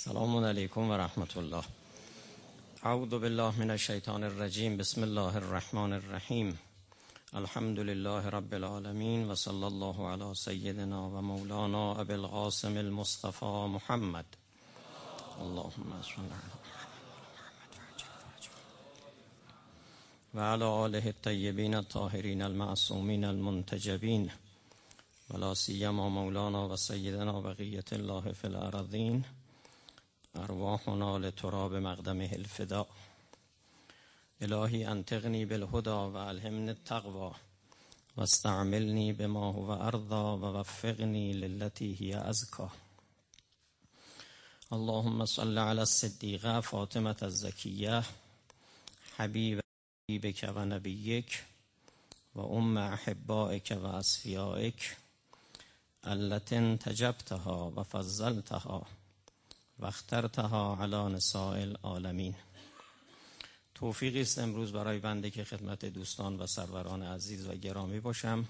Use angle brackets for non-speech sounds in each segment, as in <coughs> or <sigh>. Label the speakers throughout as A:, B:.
A: سلام علیکم و رحمت الله اعوذ بالله من الشیطان الرجیم. بسم الله الرحمن الرحیم. الحمد لله رب العالمین و صلی الله علی سیدنا و مولانا ابی القاسم المصطفى محمد. اللهم صل و علی آله الطیبین الطاهرین المعصومین المنتجبین. ولا سیما مولانا و سیدنا بقیت الله فی الارضین. ارواحنا لتراب مقدمه الفدا. الهی انتقنی بالهدا و الهمن التقوى و استعملنی بما هو ارضا و وفقنی للتی هی ازکا اللهم صل على الصدیقه فاطمه الزکیه حبیب حبیبک و نبیک و ام و تجبتها و و اخترتها علی نساء العالمین. توفیقی است امروز برای بنده که خدمت دوستان و سروران عزیز و گرامی باشم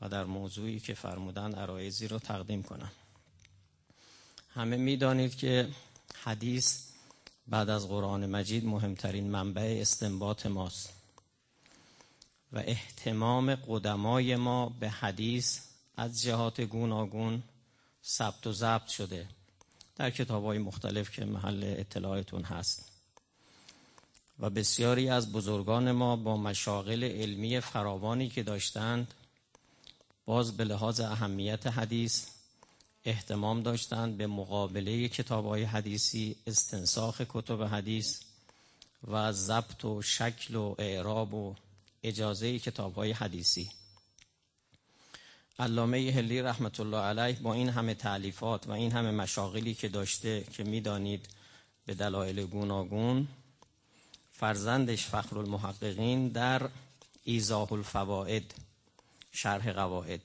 A: و در موضوعی که فرمودن عرایزی رو تقدیم کنم. همه می‌دانید که حدیث بعد از قرآن مجید مهمترین منبع استنباط ماست و احتمام قدمای ما به حدیث از جهات گوناگون ثبت و ضبط شده. در کتاب های مختلف که محل اطلاعتون هست. و بسیاری از بزرگان ما با مشاغل علمی فراوانی که داشتند باز به لحاظ اهمیت حدیث احتمام داشتند به مقابله کتاب های حدیثی استنساخ کتب حدیث و ضبط و شکل و اعراب و اجازه کتاب های حدیثی. علامه هلی رحمت الله علیه با این همه تعلیفات و این همه مشاغلی که داشته که می‌دانید به دلایل گوناگون فرزندش فخر المحققین در ایزاح الفوائد شرح قواعد.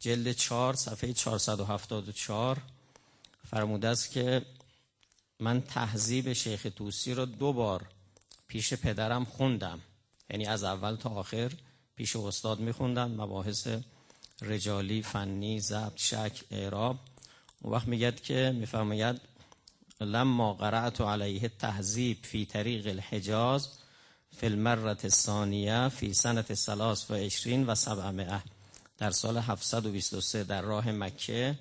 A: جلد چهار صفحه 474 فرموده است که من تهذیب شیخ توسی رو دو بار پیش پدرم خوندم. یعنی از اول تا آخر پیش استاد میخوندم مباحث رجالی فنی ضبط شک اعراب. اون وقت میگد که میفرماید لما قرأت علیه تهذیب فی طریق الحجاز فی المرة الثانیه فی سنت سلاس و عشرین و سبعمائه در سال 723 در راه مکه.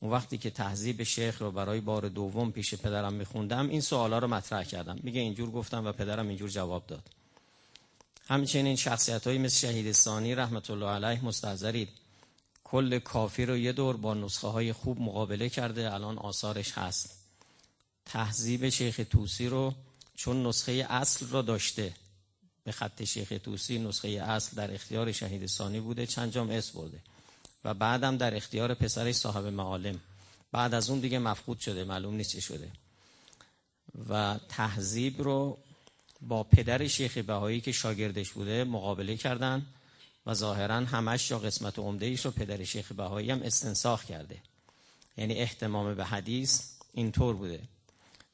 A: اون وقتی که تهذیب شیخ رو برای بار دوم پیش پدرم میخوندم این سوالا رو مطرح کردم. میگه اینجور گفتم و پدرم اینجور جواب داد. همچنین شخصیت های مثل شهید ثانی رحمت الله علیه مستحضرید. کل کافی رو یه دور با نسخه های خوب مقابله کرده الان آثارش هست. تهذیب شیخ توسی رو چون نسخه اصل رو داشته به خط شیخ توسی نسخه اصل در اختیار شهید ثانی بوده چند جام اس برده. و بعدم در اختیار پسرش صاحب معالم. بعد از اون دیگه مفقود شده معلوم نیست چه شده. و تهذیب رو با پدر شیخ بهایی که شاگردش بوده مقابله کردن. و ظاهرا همش یا قسمت عمده ایش رو پدر شیخ بهایی هم استنساخ کرده. یعنی احتمام به حدیث اینطور بوده.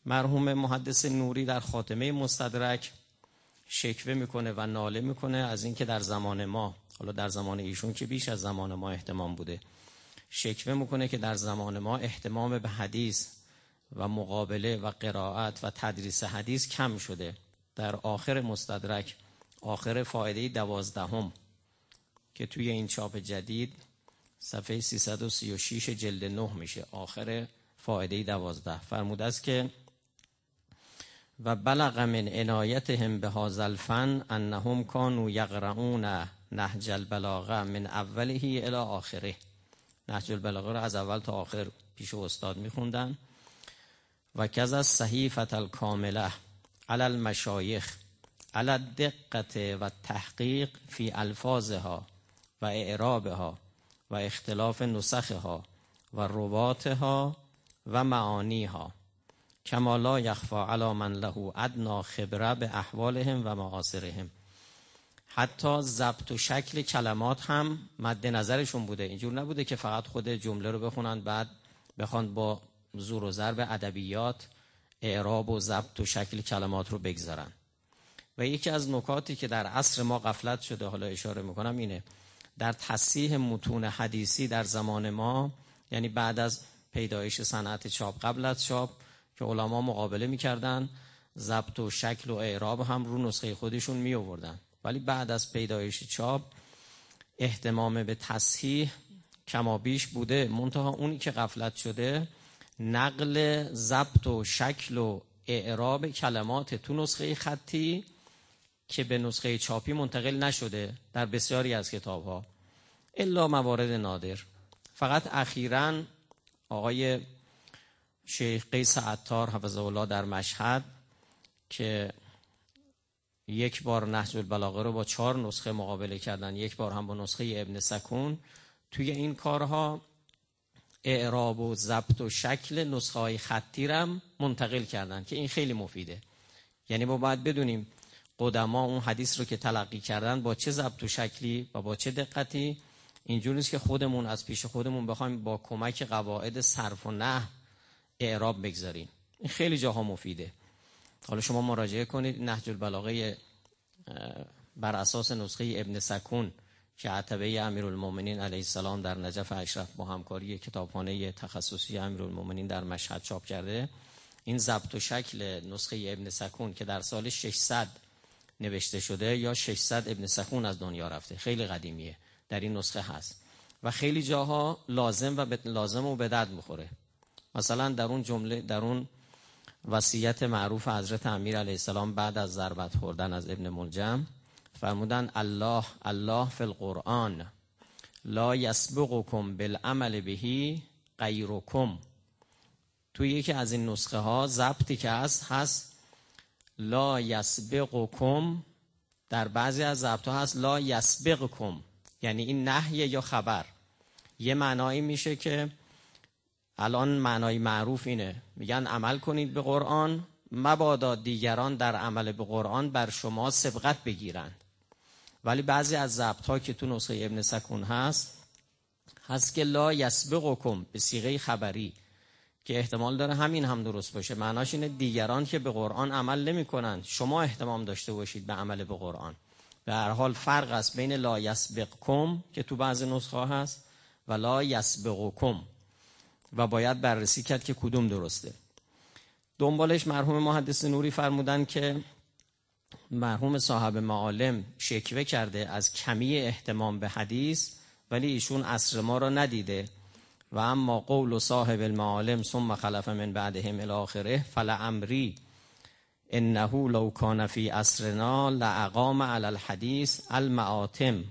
A: مرحوم محدث نوری در خاتمه مستدرک شکوه می‌کنه و ناله می‌کنه از اینکه در زمان ما حالا در زمان ایشون که بیش از زمان ما احتمام بوده شکوه می‌کنه که در زمان ما احتمام به حدیث و مقابله و قرائت و تدریس حدیث کم شده. در آخر مستدرک آخر فایده دوازدهم که توی این چاپ جدید صفحه 336 جلد 9 میشه. آخر فایده دوازده. فرموده است که و بلغ من عنایتهم به هذا الفن انهم كانوا یقرؤون نهج البلاغه من اوله الى آخره. نهج البلاغه رو از اول تا آخر پیش استاد میخوندن. و کذا صحیفه الکامله علی المشایخ علی الدقت و تحقیق فی الفاظها. و اعرابها و اختلاف نسخها و رواتها و معانیها. کما لا یخفا علی من له ادنا خبره به احوالهم و معاصرهم. حتی ضبط و شکل کلمات هم مد نظرشون بوده. اینجور نبوده که فقط خود جمله رو بخونن بعد بخوان با زور و ضرب ادبیات اعراب و ضبط و شکل کلمات رو بگذارن. و یکی از نکاتی که در عصر ما غفلت شده حالا اشاره می‌کنم اینه. در تصحیح متون حدیثی در زمان ما یعنی بعد از پیدایش صنعت چاپ قبل از چاپ که علما مقابله می‌کردن ضبط و شکل و اعراب هم رو نسخه خودشون می آوردن ولی بعد از پیدایش چاپ احتمام به تصحیح کمابیش بوده. منتها اونی که غفلت شده نقل ضبط و شکل و اعراب کلمات تو نسخه خطی که به نسخه چاپی منتقل نشده در بسیاری از کتاب ها الا موارد نادر. فقط اخیرا آقای شیخ قیس عطار حفظه الله در مشهد که یک بار نهج البلاغه رو با چهار نسخه مقابله کردن یک بار هم با نسخه ابن سکون. توی این کارها اعراب و ضبط و شکل نسخه های خطی منتقل کردن که این خیلی مفیده. یعنی ما باید بدونیم قدما اون حدیث رو که تلقی کردن با چه ضبط و شکلی و با چه دقتی اینجور نیست که خودمون از پیش خودمون بخوایم با کمک قواعد صرف و نه اعراب بگذاریم. این خیلی جاها مفیده. حالا شما مراجعه کنید نهج البلاغه بر اساس نسخه ابن سکون که عتبه امیرالمومنین علیه السلام در نجف اشرف با همکاری کتابخانه تخصصی امیرالمومنین در مشهد چاپ کرده. این ضبط و شکل نسخه ابن سکون که در سال 600 نوشته شده یا 600 ابن سکون از دنیا رفته. خیلی قدیمیه. در این نسخه هست. و خیلی جاها لازم و لازم و به درد می‌خوره. مثلا در اون جمله در اون وصیت معروف حضرت امیر علیه السلام بعد از ضربت خوردن از ابن ملجم فرمودن الله الله فی القرآن لا یسبقکم بالعمل بهی غیرکم. توی یکی از این نسخه ها ضبطی که هست هست لا یسبقکم. در بعضی از ضبط ها هست لا یسبقکم. یعنی این نهیه یا خبر. یه معنایی میشه که الان معنای معروف اینه. میگن عمل کنید به قرآن مبادا دیگران در عمل به قرآن بر شما سبقت بگیرند. ولی بعضی از ضبط ها که تو نسخه ابن سکون هست هست که لا یسبقکم به سیغه خبری. که احتمال داره همین هم درست باشه. معناش اینه دیگران که به قرآن عمل نمی کنند شما احتمام داشته باشید به عمل به قرآن. به هر حال فرق است بین لا یسبقکم که تو بعضی نسخه هست و لا یسبقکم. و باید بررسی کرد که کدوم درسته. دنبالش مرحوم محدث نوری فرمودن که مرحوم صاحب معالم شکوه کرده از کمی احتمام به حدیث ولی ایشون عصر ما را ندیده. و اما قول صاحب المعالم ثم خلف من بعدهم الاخره فلعمری انه لو کان فی عصرنا لاقام علی الحدیث المعاتم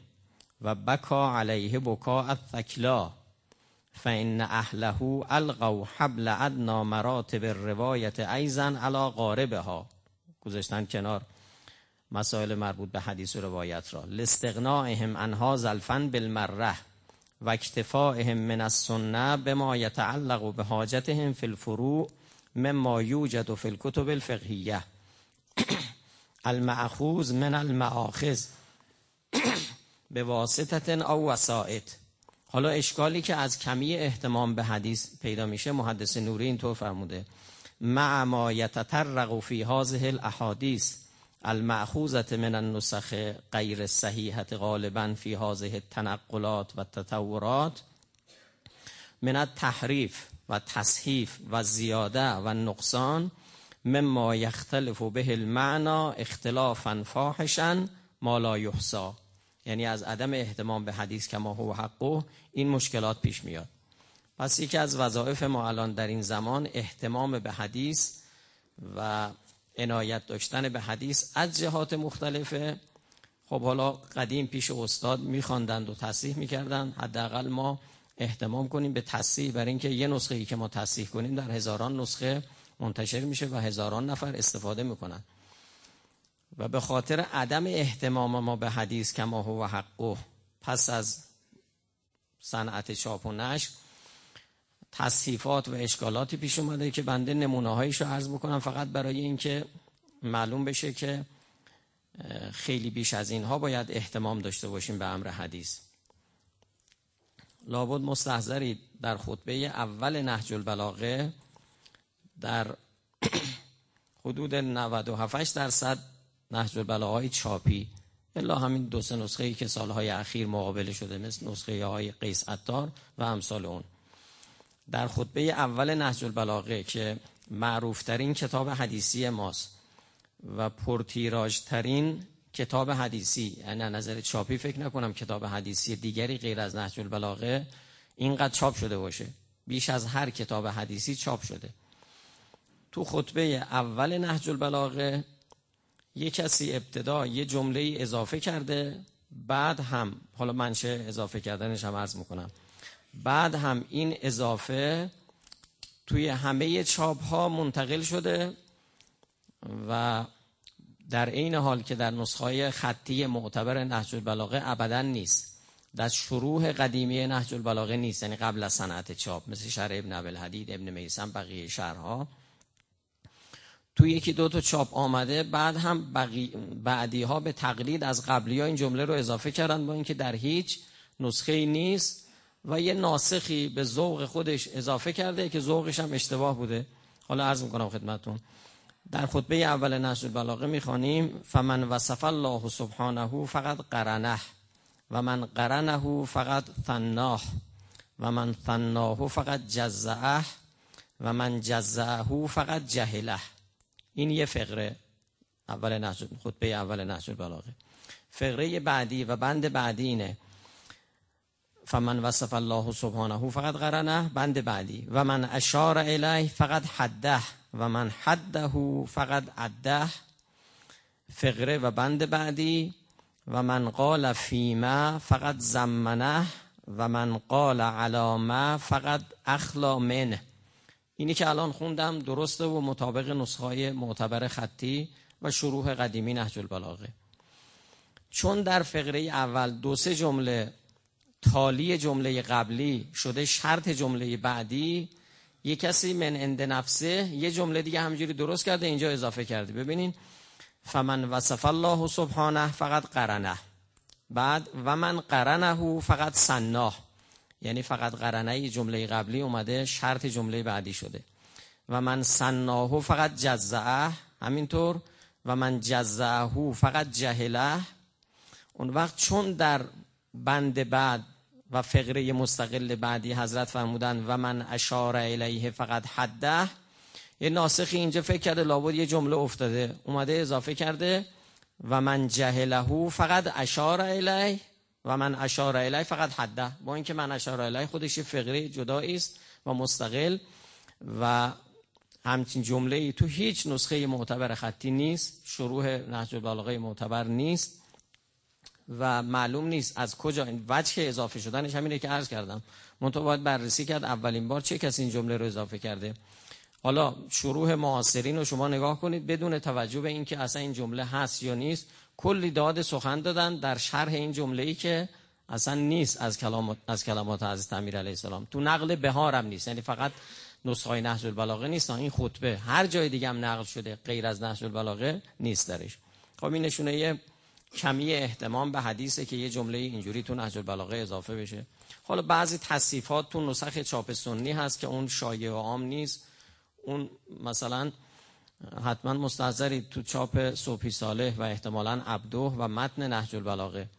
A: و بکا علیه بکا الثکلا فان اهله القوا حبل ادنا مراتب الروایت ایزن علی غاربها. گذاشتن کنار مسائل مربوط به حدیث و روایت را. لاستغنائهم انها زلفن بالمره. و اکتفائهم من السنه بما یتعلق به حاجتهم فی الفروع مما یوجد فی الكتب الفقهیه المعخوز من المعاخذ به واسطت او وسائط. حالا اشکالی که از کمی احتمام به حدیث پیدا میشه محدث نوری اینطور فرموده. مع ما یتطرق فی هذه الاحادیث. المعخوزت من النسخ غیر صحیحت غالبا فی هذه التنقلات و تطورات من التحریف و تصحیف و زیاده و نقصان مما یختلف به المعنا اختلافا فاحشا ما لا یحصا یعنی از عدم احتمام به حدیث کما هو حقه این مشکلات پیش میاد. پس یکی از وظایف ما الان در این زمان احتمام به حدیث و عنایت داشتن به حدیث از جهات مختلفه. خب حالا قدیم پیش استاد میخواندند و تصحیح می‌کردن حداقل ما احتمام کنیم به تصحیح برای اینکه یه نسخه ای که ما تصحیح کنیم در هزاران نسخه منتشر میشه و هزاران نفر استفاده می‌کنن. و به خاطر عدم احتمام ما به حدیث کما هو حقه پس از صنعت چاپ و نشر تصحیفات و اشکالاتی پیش اومده که بنده نمونه هایش رو عرض بکنم فقط برای اینکه معلوم بشه که خیلی بیش از اینها باید احتمام داشته باشیم به امر حدیث. لابد مستحضرید در خطبه اول نهج البلاغه در <coughs> حدود 97 درصد نهج البلاغه های چاپی الا همین دو سه نسخه ای که سالهای اخیر مقابله شده مثل نسخه های قیس عطار و امثال اون. در خطبه اول نهج البلاغه که معروفترین کتاب حدیثی ماست و پرتیراژترین کتاب حدیثی یعنی نظر چاپی فکر نکنم کتاب حدیثی دیگری غیر از نهج البلاغه اینقدر چاپ شده باشه. بیش از هر کتاب حدیثی چاپ شده. تو خطبه اول نهج البلاغه یه کسی ابتدا یه جمله اضافه کرده بعد هم حالا منشه اضافه کردنش هم عرض می‌کنم. بعد هم این اضافه توی همه چاپ ها منتقل شده و در این حال که در نسخه خطی معتبر نهج البلاغه ابدا نیست. در شروع قدیمی نهج البلاغه نیست یعنی قبل از صنعت چاپ مثل شرح ابن الحدید ابن میسم بقیه شهرها. تو یکی دو تا چاپ آمده بعد هم بقی... بعدی ها به تقلید از قبلی ها این جمله رو اضافه کردن با اینکه در هیچ نسخه نیست. و یه ناسخی به ذوق خودش اضافه کرده که ذوقش هم اشتباه بوده. حالا عرض می‌کنم خدمتون در خطبه اول نهج البلاغه می‌خوانیم فمن وصف الله سبحانه فقط قرنه و من قرنه فقط ثناه و من ثناه فقط جزعه و من جزعه فقط جهله. این یه فقره اول نهج خطبه اول نهج البلاغه فقره بعدی و بند بعدی اینه. فمن وصف الله سبحانه فقط قرنه بند بعدی. و من اشار الیه فقط حده و من حده فقط عده. فقره و بند بعدی. و من قال فیما فقط زمنه و من قال علامه فقط اخلا منه. اینی که الان خوندم درسته و مطابق نسخه معتبر خطی و شروع قدیمی نهج البلاغه. چون در فقره اول دو سه جمله تالی جمله قبلی شده شرط جمله بعدی یه کسی من اند نفسه یه جمله دیگه همجوری درست کرده اینجا اضافه کرده. ببینین فمن وصف الله سبحانه فقط قرنه. بعد و من قرنه فقط سناه. یعنی فقط قرنه جمله قبلی اومده شرط جمله بعدی شده. و من سناه فقط جزعه همینطور. و من جزعه فقط جهله. اون وقت چون در بند بعد و فقره مستقل بعدی حضرت فرمودن و من اشار الیه فقط حده. یه ناسخی اینجا فکر کرده لابد یه جمله افتاده. اومده اضافه کرده و من جهله فقط اشار الیه. و من اشار الیه فقط حده. با اینکه من اشار الیه خودش فقره جدایی است و مستقل و همچین جمله ای تو هیچ نسخه معتبر خطی نیست شروع نهج البلاغه معتبر نیست. و معلوم نیست از کجا این وجه اضافه شدنش همینه که عرض کردم. منتها باید بررسی کرد اولین بار چه کسی این جمله رو اضافه کرده. حالا شروع معاصرین رو شما نگاه کنید بدون توجه به اینکه اصلا این جمله هست یا نیست کلی داد سخن دادن در شرح این جمله ای که اصلا نیست از کلامات از کلمات حضرت امیر علیه السلام. تو نقل بهارم نیست یعنی فقط نسخه نهج البلاغه نیست این خطبه. هر جای دیگه هم نقل شده غیر از نهج البلاغه نیست درش. خب این نشونه کمی احتمام به حدیثه که یه جمله اینجوری تو نهج البلاغه اضافه بشه. حالا بعضی تصیفات تو نسخ چاپ سنی هست که اون شایع و عام نیست. اون مثلا حتما مستحضری تو چاپ صوفی صالح و احتمالا عبدو و متن نهج البلاغه.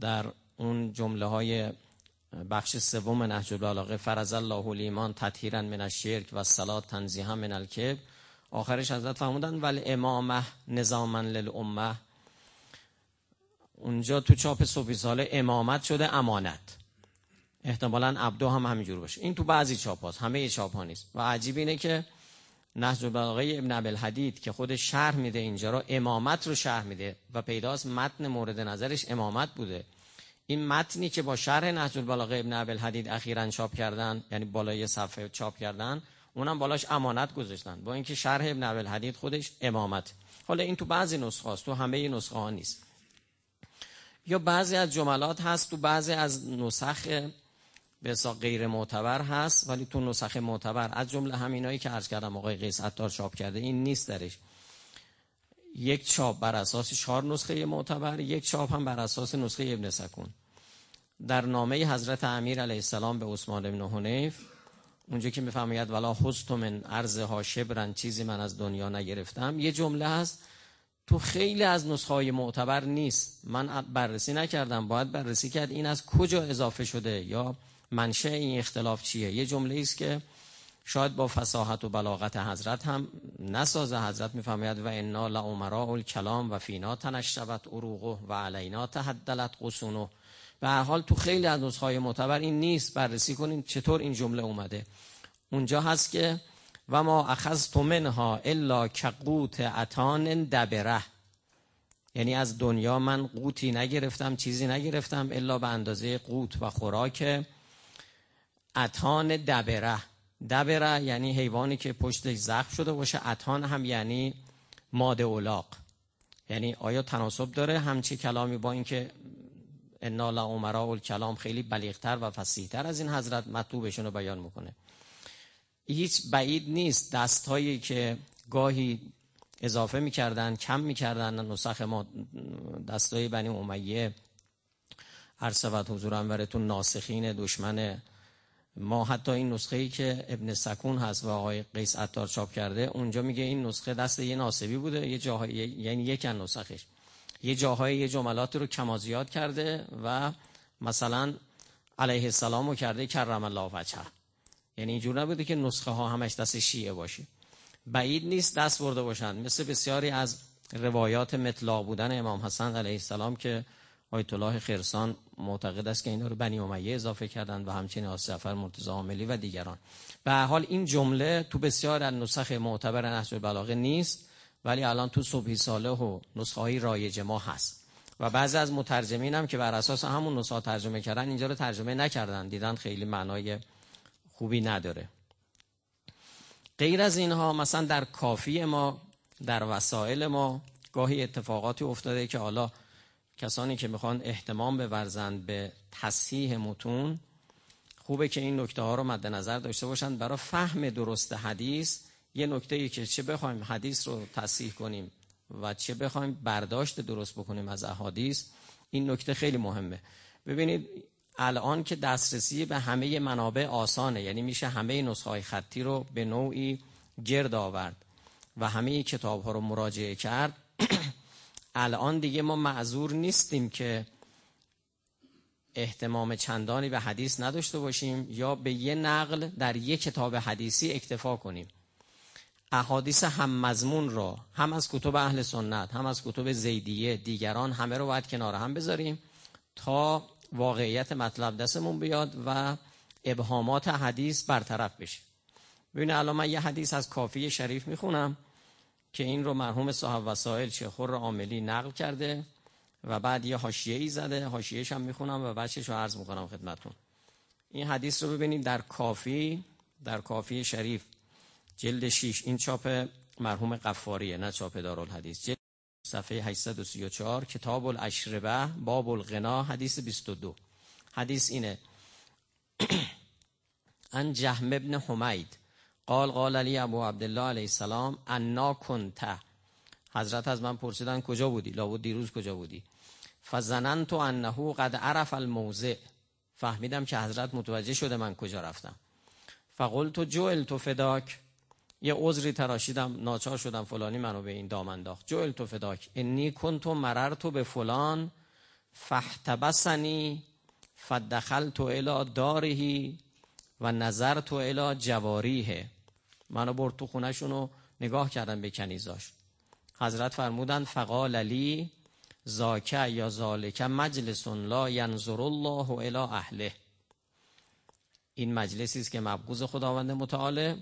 A: در اون جمله های بخش سوم نهج البلاغه فرز الله الایمان تطهیرا من الشرک و الصلاه تنزیها من الکبر آخرش حضرت فرمودن ولی امامه نظاما للامه اونجا تو چاپ صوفی ساله امامت شده امانت. احتمالا عبدو هم همینجور باشه. این تو بعضی چاپ هاست همه چاپ ها نیست. و عجیب اینه که نهج البلاغه ابن عبل حدید که خود شرح میده اینجا رو امامت رو شرح میده و پیداست متن مورد نظرش امامت بوده. این متنی که با شرح نهج البلاغه ابن عبل حدید اخیرا چاپ کردن یعنی بالای صفحه چاپ کردن اونم بالاش امانت گذاشتن. با اینکه شرح ابن عبل حدید خودش امامت. حالا این تو بعضی نسخه تو همه نسخه ها نیست. یا بعضی از جملات هست تو بعضی از نسخ به غیر معتبر هست ولی تو نسخ معتبر از جمله همینایی که عرض کردم آقای قیس عطار چاپ کرده این نیست درش. یک چاپ بر اساس چهار نسخه معتبر یک چاپ هم بر اساس نسخه ابن سکون. در نامه حضرت امیر علیه السلام به عثمان بن حنیف اونجا که میفرماید ولا حست من ارزها شبرن چیزی من از دنیا نگرفتم. یه جمله هست تو خیلی از نسخه های معتبر نیست. من بررسی نکردم. باید بررسی کرد این از کجا اضافه شده یا منشه این اختلاف چیه. یه جمله است که شاید با فصاحت و بلاغت حضرت هم نسازه. حضرت میفرماید و انا لعمراء الکلام و فینا تنشبت عروقه و علینا تهدلت قسونه به حال تو خیلی از نسخه های معتبر این نیست. بررسی کنیم چطور این جمله اومده. اونجا هست که و ما اخذت منها الا کقوت اتان دبره. یعنی از دنیا من قوتی نگرفتم چیزی نگرفتم الا به اندازه قوت و خوراک اتان دبره. دبره یعنی حیوانی که پشتش زخم شده باشه اتان هم یعنی ماده اولاق یعنی آیا تناسب داره همچی کلامی با اینکه انا لعمراء الکلام خیلی بلیغتر و فسیحتر از این حضرت مطلوبشون رو بیان می‌کنه؟ هیچ بعید نیست دستهایی که گاهی اضافه می‌کردن کم می‌کردن نسخ ما دستای بنی امیه. عرصبت حضور انورتون ناسخین دشمن ما. حتی این نسخه ای که ابن سکون هست و آقای قیس عطار چاپ کرده اونجا میگه این نسخه دست یه ناسبی بوده یه جاهای یعنی یک نسخش. یه جاهای یه جملات رو کمازیاد کرده و مثلا علیه السلام رو کرده کرم الله وجهه. یعنی اینجور نبوده که نسخه ها همش دست شیعه باشه. بعید نیست دست برده باشند مثل بسیاری از روایات مطلق بودن امام حسن علیه السلام که آیت الله خرسان معتقد است که اینا رو بنی امیه اضافه کردند و همچنین آسفر مرتضی عاملی و دیگران. به حال این جمله تو بسیار از نسخ معتبر نهج البلاغه نیست ولی الان تو صبحی صالح و نسخه های رایج ما هست. و بعضی از مترجمین هم که بر اساس همون نسخه ترجمه کردن اینجا رو ترجمه نکردن. دیدن خیلی معنای خوبی نداره. غیر از اینها مثلا در کافی ما در وسایل ما گاهی اتفاقاتی افتاده که حالا کسانی که می‌خوان احتمام بورزند به تصحیح متون خوبه که این نکته ها رو مد نظر داشته باشند برای فهم درست حدیث یه نکته ای که چه بخوایم حدیث رو تصحیح کنیم و چه بخوایم برداشت درست بکنیم از احادیث این نکته خیلی مهمه. ببینید الان که دسترسی به همه منابع آسانه یعنی میشه همه نسخه های خطی رو به نوعی گرد آورد و همه کتاب ها رو مراجعه کرد. <clears throat> الان دیگه ما معذور نیستیم که احتمام چندانی به حدیث نداشته باشیم یا به یه نقل در یک کتاب حدیثی اکتفا کنیم. احادیث هم مضمون را هم از کتب اهل سنت هم از کتب زیدیه دیگران همه رو باید کنار هم بذاریم تا واقعیت مطلب دستمون بیاد و ابهامات حدیث برطرف بشه. ببین الان من یه حدیث از کافی شریف می‌خونم که این رو مرحوم صاحب وسائل شیخور عاملی نقل کرده و بعد یه حاشیه ای زده. حاشیه‌اش هم می‌خونم و بچه‌ش رو عرض می‌کنم خدمتون این حدیث رو ببینید در کافی در کافی شریف جلد 6 این چاپ مرحوم قفاریه نه چاپ دارالحدیث. صفحه 834 کتاب الاشربه باب الغنا حدیث 22 حدیث اینه <clears throat> ان جهم ابن حمید قال قال علی ابو عبدالله علیه السلام انا کنت. حضرت از من پرسیدن کجا بودی؟ لابد دیروز کجا بودی؟ فزننت انه قد عرف الموضع. فهمیدم که حضرت متوجه شده من کجا رفتم. فقلت جعلت فداک. یه عذری تراشیدم ناچار شدم فلانی منو به این دام انداخت. جعلت فداک. انی کنت مررت به فلان فاحتبسنی فدخلت الى دارهی و نظرت الى جواریه. منو برد تو نگاه کردن به کنیزاش. حضرت فرمودن فقال علی زاکه یا زالکه مجلس لا ینظر الله الى اهله. این مجلسی است که مبغوض خداوند متعال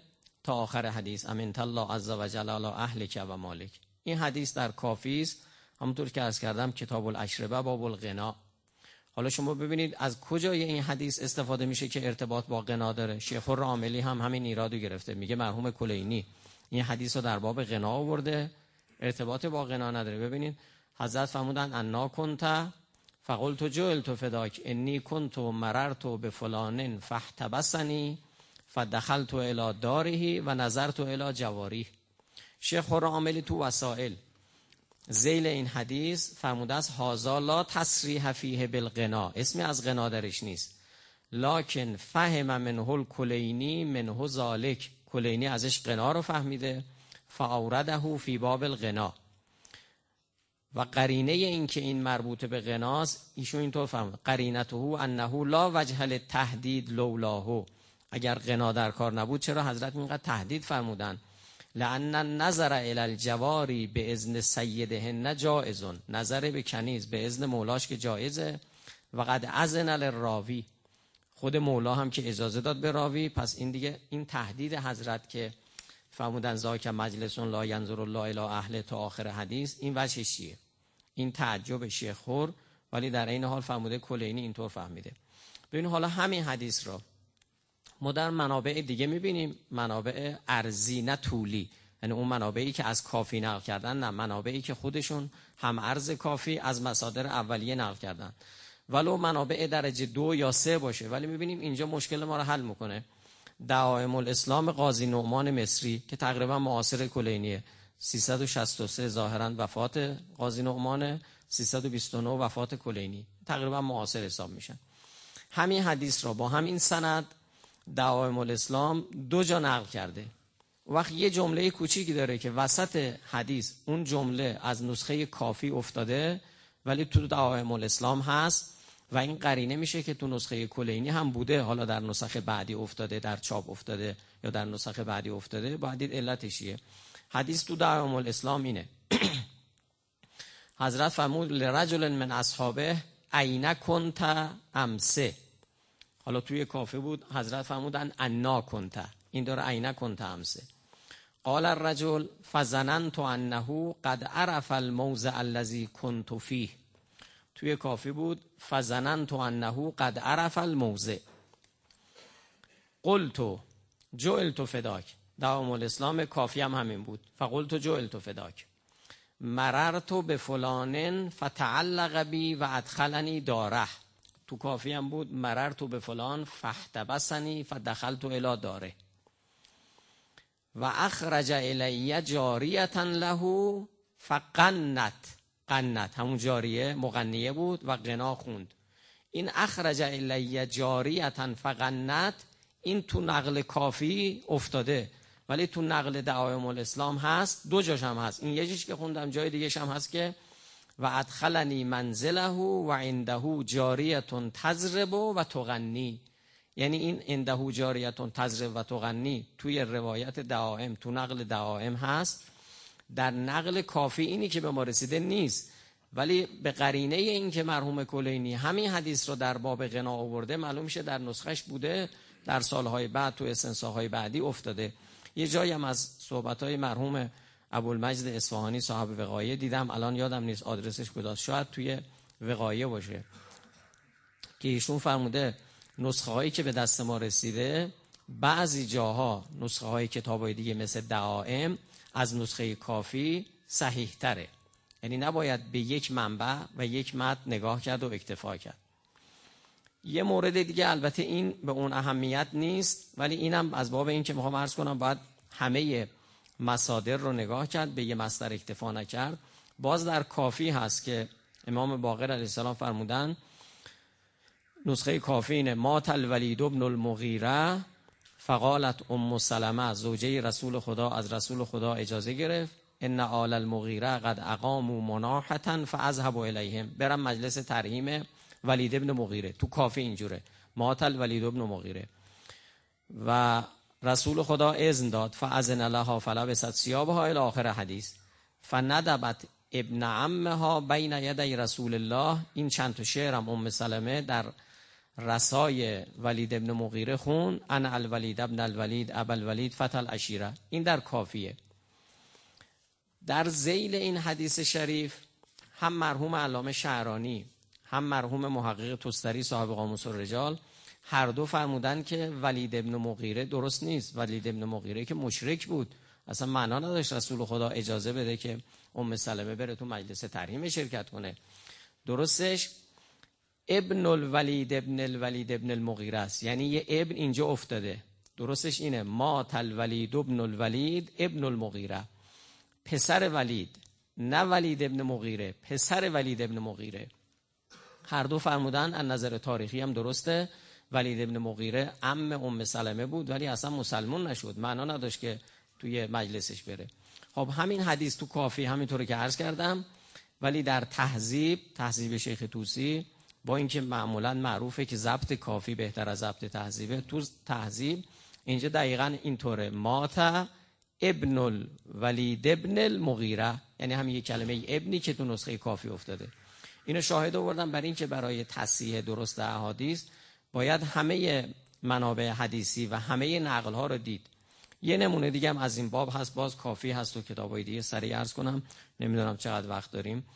A: تا آخر حدیث. امین الله عز و جل علی اهلک و مالک. این حدیث در کافی است. همونطور که از کردم کتاب الاشربه باب الغنا. حالا شما ببینید از کجای این حدیث استفاده میشه که ارتباط با غنا داره. شیخ الراملی هم همین ایرادو گرفته. میگه مرحوم کلینی. این حدیث رو در باب غنا آورده. ارتباط با غنا نداره. ببینید حضرت فرمودن انا کنت فقلت جعلت فداک. انی کنت مررت به فلان فاحتبسنی. فدخلت الى داره و نظرت الى جواری شیخ الراملی تو وسائل. زیل این حدیث فرموده است هازا لا تصریح فیه بالغنا. اسمی از غنا درش نیست. لکن فهم منه الکلینی منه ذالک. کلینی ازش غنا رو فهمیده. فاورده فی باب الغنا. و قرینه این که این مربوط به غناست ایشون اینطور فرمود. قرینته انه لا وجه تهدید لولاهو. اگر غنا در کار نبود چرا حضرت اینقدر تهدید فرمودن؟ لان نظر الى الجواری به اذن سیدهن جائزون. نظر به کنیز به اذن مولاش که جایزه. و قد اذن للراوی. خود مولا هم که اجازه داد به راوی. پس این دیگه این تهدید حضرت که فرمودن زاک مجلسون لا ینظر الله الی اهل تا آخر حدیث این وجه چیه؟ این تعجب شیخ خور ولی در این حال فرموده کلینی اینطور فهمیده. ببین حالا همین حدیث را ما در منابع دیگه می‌بینیم منابع ارزی نه طولی. یعنی اون منابعی که از کافی نقل کردن نه منابعی که خودشون هم ارز کافی از مصادر اولیه نقل کردن. ولو منابع درجه دو یا سه باشه ولی می‌بینیم اینجا مشکل ما رو حل می‌کنه. دعایم الاسلام قاضی نعمان مصری که تقریبا معاصر کلینیه. 363 ظاهرا وفات قاضی نعمان 329 وفات کلینی. تقریبا معاصر حساب میشن همین حدیث را با همین سند دعایم الاسلام دو جا نقل کرده. وقت یه جمله کوچیکی داره که وسط حدیث اون جمله از نسخه کافی افتاده ولی تو دعایم الاسلام هست و این قرینه میشه که تو نسخه کلینی هم بوده. حالا در نسخه بعدی افتاده در چاپ افتاده یا در نسخه بعدی افتاده باید دید علتشیه حدیث تو دعایم الاسلام اینه. <coughs> حضرت فرمود لرجل من اصحابه عین کنت امسه. حالا توی کافه بود حضرت فرمودن انا کنت. این داره عین کنت امسه قال الرجل فظننت انه قد عرف الموضع الذي كنت فيه توی کافی بود فظننت انه قد عرف الموضع. قلت جعلت فداک. دعائم الاسلام کافی هم همین بود. فقلت جعلت فداک. مررت به فلان فتعلق بی و ادخلنی داره. تو کافی هم بود مررت به فلان فاحتبسنی فدخلت الى داره. و اخرج الی جاریة له فقنت. قنت همون جاریه مغنیه بود و قنا خوند. این اخرج الی جاریتا فقنت این تو نقل کافی افتاده. ولی تو نقل دعایم الاسلام هست دو جاش هم هست. این یه که خوندم جای دیگه هم هست که و ادخلنی منزله و عنده جاریتون تزرب و تغنی. یعنی این عنده جاریتون تزرب و تغنی توی روایت دعایم تو نقل دعایم هست. در نقل کافی اینی که به ما رسیده نیست. ولی به قرینه این که مرحوم کلینی همین حدیث رو در باب غنا آورده معلوم میشه در نسخش بوده در سالهای بعد تو اسنساهای بعدی افتاده. یه جایی هم از صحبت مرحوم ابوالمجد اصفهانی صاحب وقایه دیدم الان یادم نیست آدرسش کجاست شاید توی وقایه باشه. که ایشون فرموده نسخه هایی که به دست ما رسیده بعضی جاها نسخه های کتاب های دیگه مثل دعائم از نسخه کافی صحیح تره یعنی نباید به یک منبع و یک متن نگاه کرد و اکتفا کرد. یه مورد دیگه البته این به اون اهمیت نیست ولی اینم از باب این که می‌خوام عرض کنم باید همه مصادر رو نگاه کرد به یه مصدر اکتفا نکرد. باز در کافی هست که امام باقر علیه السلام فرمودن نسخه کافی اینه مات الولید ابن المغیره فقالت ام سلمه زوجه رسول خدا از رسول خدا اجازه گرفت ان آل المغیره قد اقاموا مناحة فاذهب الیهم. برم مجلس ترحیم ولید ابن مغیره. تو کافی اینجوره. مات الولید ابن مغیره. و رسول خدا اذن داد. فاذن لها فلبست ثيابها الى آخر حدیث. فندبت ابن عمها بین یدی رسول الله. این چند تا شعرم ام سلمه در رسای ولید ابن مغیره خون. ان الولید ابن الولید ابل الولید فتل اشیره این در کافیه. در زیل این حدیث شریف هم مرحوم علامه شعرانی هم مرحوم محقق توستری صاحب قاموس الرجال هر دو فرمودن که ولید ابن مغیره درست نیست. ولید ابن مغیره که مشرک بود. اصلا معنا نداشت رسول خدا اجازه بده که ام سلمه بره تو مجلس تحریم شرکت کنه. درستش ابن الولید ابن الولید ابن المغیره است. یعنی یه ابن اینجا افتاده. درستش اینه. ما الولید ابن الولید ابن المغیره. پسر ولید. نه ولید ابن مغیره. پسر ولید ابن مغیره. هر دو فرمودن از نظر تاریخی هم درسته. ولید ابن مغیره ام ام سلمه بود ولی اصلا مسلمون نشد. معنا نداشت که توی مجلسش بره. خب همین حدیث تو کافی همینطوری که عرض کردم. ولی در تهذیب تهذیب شیخ توسی با اینکه معمولا معروفه که ضبط کافی بهتر از ضبط تهذیبه تو تهذیب اینجا دقیقا اینطوره. ماتا ابن الولید ابن المغیره یعنی همین یک کلمه ابنی که تو نسخه کافی افتاده. اینو شاهد آوردم برای اینکه برای تصحیح درست احادیث باید همه منابع حدیثی و همه نقل ها رو دید. یه نمونه دیگه هم از این باب هست. باز کافی هست و کتابای دیگه سریع عرض کنم. نمی‌دونم چقدر وقت داریم.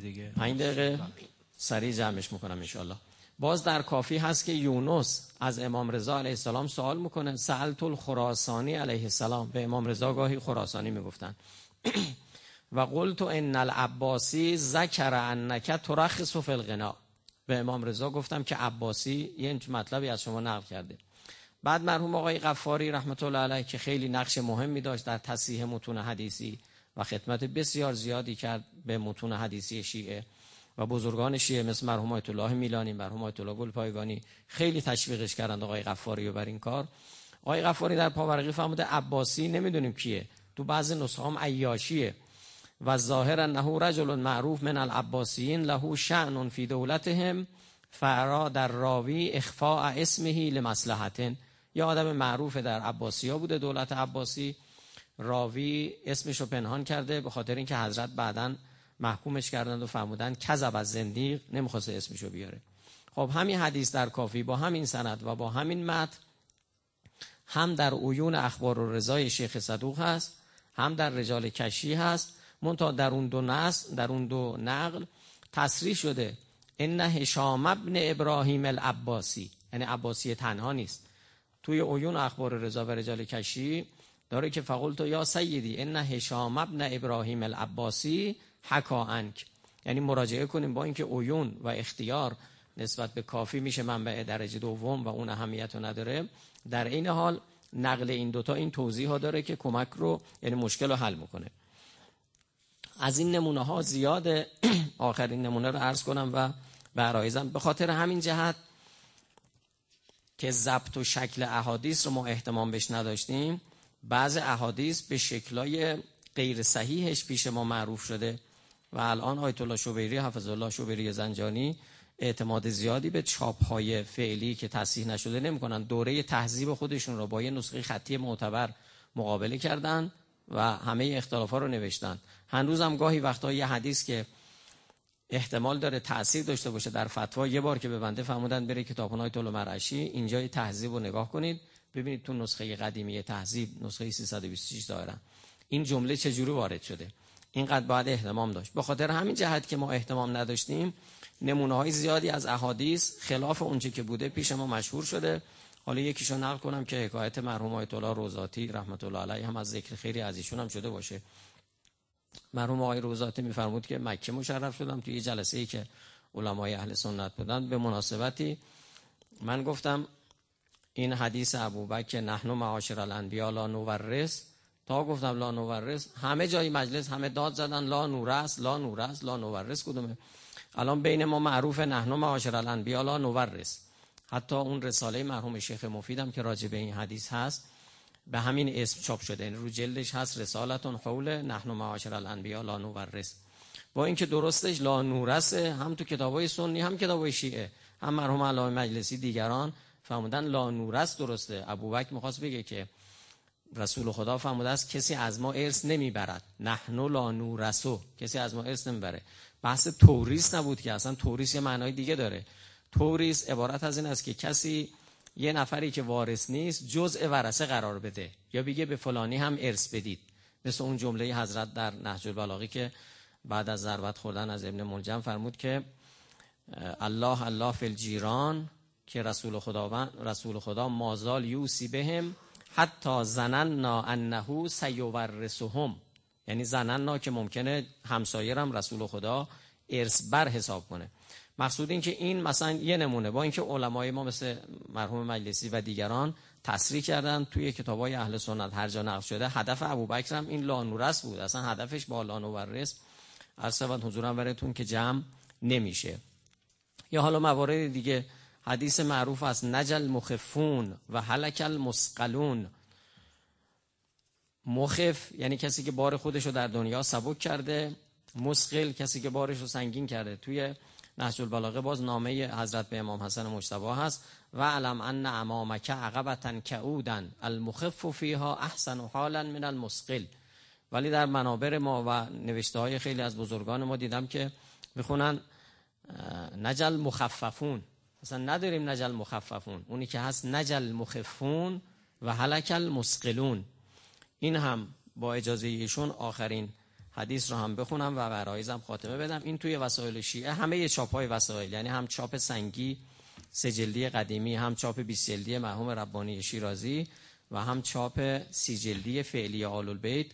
A: دیگه. 5 دقیقه. سریع جمعش می‌کنم انشالله باز در کافی هست که یونس از امام رضا علیه السلام سوال می‌کنه. سألت الخراسانی علیه السلام. به امام رضا گاهی خراسانی می‌گفتن. <clears throat> و قلت ان العباسی ذکر انک ترخص فی الغنا. به امام رضا گفتم که عباسی یه مطلبی از شما نقل کرده. بعد مرحوم آقای قفاری رحمت الله علیه که خیلی نقش مهمی داشت در تصحیح متون حدیثی و خدمت بسیار زیادی کرد به متون حدیثی شیعه و بزرگان شیعه مثل مرحوم آیت الله میلانی مرحوم آیت الله گلپایگانی خیلی تشویقش کردند آقای قفاری و بر این کار. آقای قفاری در پاورقی فهمده عباسی نمی‌دونیم کیه. تو بعضی نسخه هم عیاشیه. و ظاهر انه رجل معروف من العباسیین له شأن فی دولتهم فرا در راوی اخفاء اسمه لمصلحتن. یا آدم معروف در عباسی ها بوده دولت عباسی. راوی اسمشو پنهان کرده به خاطر اینکه حضرت بعدا محکومش کردند و فرمودن کذب از زندیق نمی‌خواست اسمشو بیاره. خب همین حدیث در کافی با همین سند و با همین متن هم در عیون اخبار و رضای شیخ صدوق هست هم در رجال کشی هست منتها در اون دو نص در اون دو نقل تصریح شده. ان هشام ابن ابراهیم العباسی یعنی عباسی تنها نیست. توی عیون اخبار رضا و رجال کشی داره که فقلت یا سیدی ان هشام ابن ابراهیم العباسی حکا انک یعنی مراجعه کنیم با اینکه عیون و اختیار نسبت به کافی میشه منبع درجه دوم و اون اهمیت رو نداره. در این حال نقل این دوتا این توضیح ها داره که کمک رو یعنی مشکل رو حل می‌کنه. از این نمونه ها زیاد <clears throat> آخرین نمونه رو عرض کنم و برایزم. به خاطر همین جهت که ضبط و شکل احادیث رو ما احتمام بهش نداشتیم بعض احادیث به شکلای غیر صحیحش پیش ما معروف شده و الان آیت الله شوبیری حفظ الله شوبیری زنجانی اعتماد زیادی به چاپ های فعلی که تصحیح نشده نمی‌کنن دوره تهذیب خودشون رو با یه نسخه خطی معتبر مقابله کردن و همه اختلاف ها رو نوشتن. هنوز هم گاهی وقتا یه حدیث که احتمال داره تاثیر داشته باشه در فتوا یه بار که به بنده فرمودن بره کتابخونه طول مرعشی اینجا تهذیب رو نگاه کنید ببینید تو نسخه قدیمی تهذیب نسخه 326 دارن این جمله چجوری وارد شده؟ اینقدر باید احتمام داشت. به خاطر همین جهت که ما احتمام نداشتیم نمونه های زیادی از احادیث خلاف اونچه که بوده پیش ما مشهور شده. حالا یکیشو نقل کنم که حکایت مرحوم آیت الله روزاتی رحمت الله علیه هم از ذکر خیری از ایشون هم شده باشه. مرحوم آقای روزاتی میفرمود که مکه مشرف شدم توی جلسه ای که علمای اهل سنت بودن. به مناسبتی من گفتم این حدیث ابوبکر نحنو معاشر الانبیا لا نورس تا گفتم لا نورس همه جای مجلس همه داد زدن لا نورس لا نورس لا نورس کدومه؟ الان بین ما معروف نحنو معاشر الانبیا لا نورس حتی اون رساله مرحوم شیخ مفیدم که راجع به این حدیث هست به همین اسم چاپ شده. این یعنی رو جلدش هست رسالتون حول نحن معاشر الانبیا لا نورس با اینکه درستش لا نورسه هم تو کتابای سنی هم کتابای شیعه هم مرحوم علامه مجلسی دیگران فرمودن لا نورس درسته. ابوبکر می‌خواست بگه که رسول خدا فرموده است کسی از ما ارث نمی‌برد. نحن لا نورسو کسی از ما ارث نمی‌بره. بحث توریث نبود که اصلا توریث یه معنای دیگه داره. توریث عبارت از این است که کسی یه نفری که وارث نیست جزء ورثه قرار بده. یا بگه به فلانی هم ارث بدید. مثل اون جمله حضرت در نهج البلاغه‌ای که بعد از ضربت خوردن از ابن ملجم فرمود که الله الله فی الجیران که رسول خدا رسول خدا مازال یوصی بهم حتی ظننا انه سیورثهم. یعنی زننا که ممکنه همسایه هم رسول خدا ارث بر حساب کنه. مقصود این که این مثلا یه نمونه با اینکه علمای ما مثل مرحوم مجلسی و دیگران تصریح کردن توی کتابای اهل سنت هر جا نقل شده هدف ابوبکر هم این لانورس بود. اصلا هدفش با لانورس از سبت حضورم براتون که جمع نمیشه. یا حالا موارد دیگه حدیث معروف از نجل مخفون و حلک المسقلون. مخف یعنی کسی که بار خودش رو در دنیا سبک کرده مسقل کسی که بارش رو سنگین کرده. توی نهج البلاغه باز نامه حضرت به امام حسن مجتبی هست. و علم ان امامک عقبتا کعودن المخف فیها احسن حالا من المسقل ولی در منابر ما و نوشته های خیلی از بزرگان ما دیدم که می‌خونن نجل مخففون. اصلا نداریم نجل مخففون. اونی که هست نجل مخفون و حلکل مسقلون این هم با اجازه ایشون آخرین حدیث رو هم بخونم و برایزم خاتمه بدم. این توی وسایل شیعه همه چاپ های وسایل یعنی هم چاپ سنگی سجلدی قدیمی هم چاپ 20 جلدی مرحوم ربانی شیرازی و هم چاپ سی جلدی فعلی آل البیت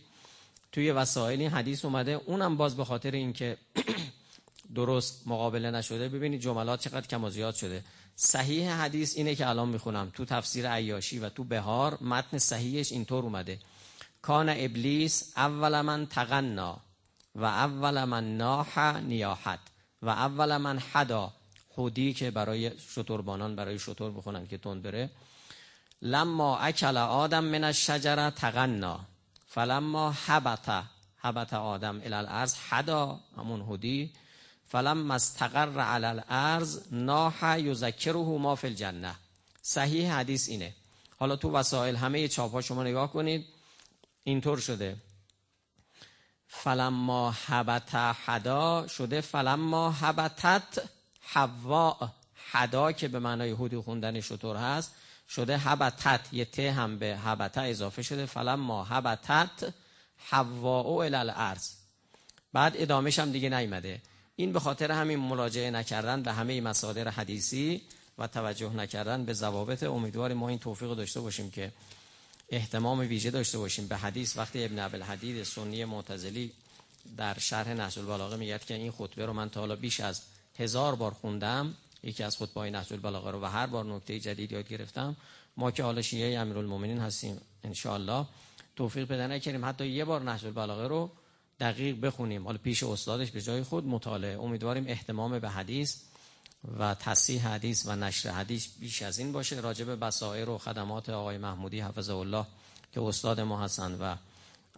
A: توی وسایل این حدیث اومده. اونم باز به خاطر اینکه <coughs> درست مقابله نشده ببینید جملات چقدر کم و زیاد شده. صحیح حدیث اینه که الان می‌خونم. تو تفسیر عیاشی و تو بهار متن صحیحش اینطور اومده. کان ابلیس اول من تغنا و اول من ناح نیاحت و اول من حدا. خودی که برای شتربانان برای شتر بخونن که تون بره. لما اکل آدم من الشجره تغنا. فلما حبت حبت آدم الى الارض حدا همون هودی فلم استقر علی الارض ناح یذکره ما فی الجنه صحیح حدیث اینه. حالا تو وسایل همه چاپ ها شما نگاه کنید. اینطور شده. فلما حبت حدا شده فلما حبتت حوا. حدا که به معنای هودی خوندن شطور هست. شده حبتت یه ته هم به حبت اضافه شده. فلما حبتت حوا الارض. بعد ادامهش هم دیگه نیمده این به خاطر همین مراجعه نکردن به همه مصادر حدیثی و توجه نکردن به ضوابط امیدوار ما این توفیق داشته باشیم که احتمام ویژه داشته باشیم. به حدیث وقتی ابن حدید سنی معتزلی در شرح نهج البلاغه میگه که این خطبه رو من تا حالا بیش از هزار بار خوندم. یکی از خطبه های نهج البلاغه رو و هر بار نکته جدید یاد گرفتم. ما که حالا شیعه امیرالمومنین هستیم ان توفیق پیدا نکردیم حتی یه بار نهج البلاغه رو دقیق بخونیم. حالا پیش استادش به جای خود مطالعه. امیدواریم احتمام به حدیث و تصحیح حدیث و نشر حدیث بیش از این باشه. راجع به بصائر و خدمات آقای محمودی حفظه الله که استاد ما هستند و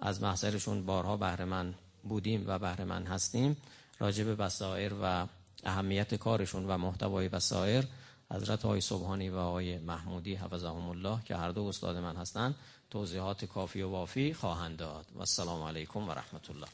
A: از محضرشون بارها بهره من بودیم و بهره من هستیم راجع به بصائر و اهمیت کارشون و محتوای بصائر حضرت آقای صبحانی و آقای محمودی حفظهم الله که هر دو استاد من هستند توضیحات کافی و وافی خواهند داد. و السلام علیکم و رحمت الله.